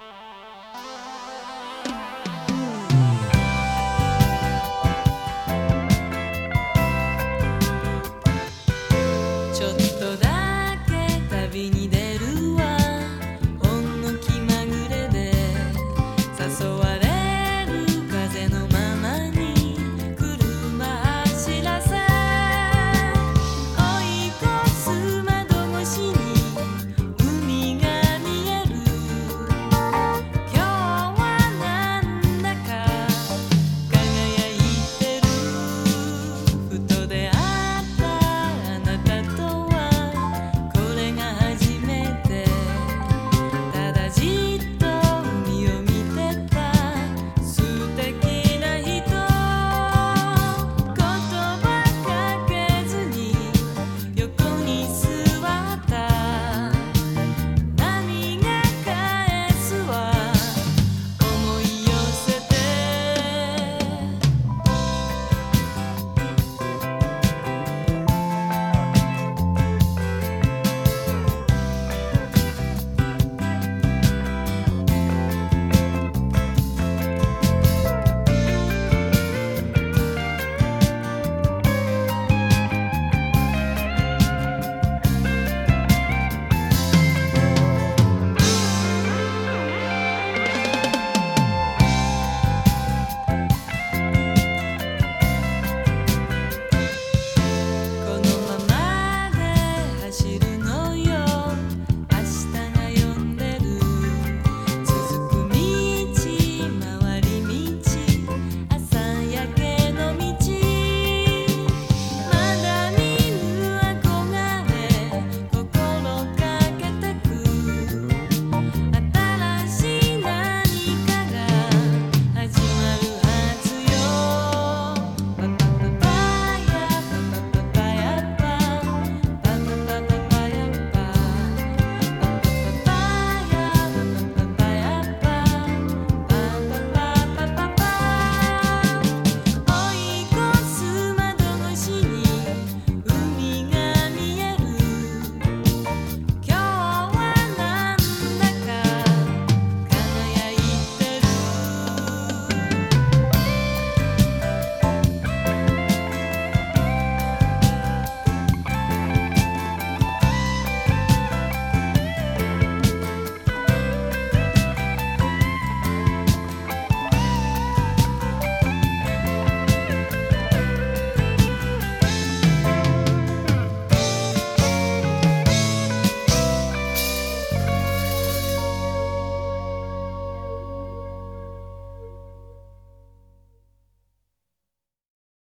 Peace.